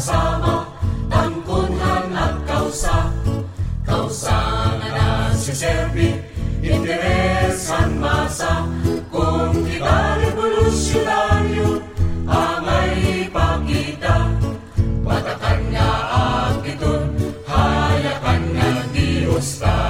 sama Tangkunhan at kausa. Kausa na si serbi Interesan masa. Kung kita revolusyonaryo Angay ipakita. Batakan nga akiton Hayakan nga Diyos ta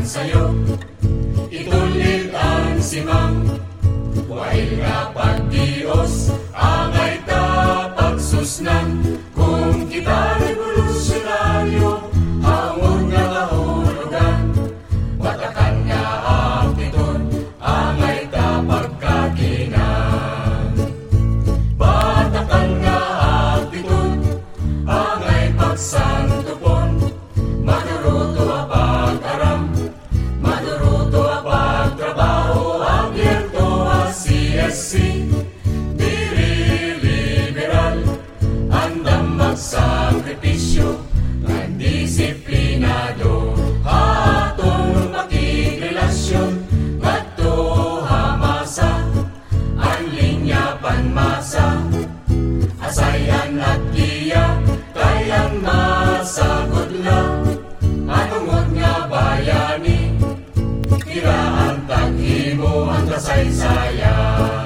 Pagkuhunan sa'yo. Itulit ang simang Wail nga pagdios At iya Kayang masagod lang Anong nga bayani Kiraan taghimo ang kasaysayan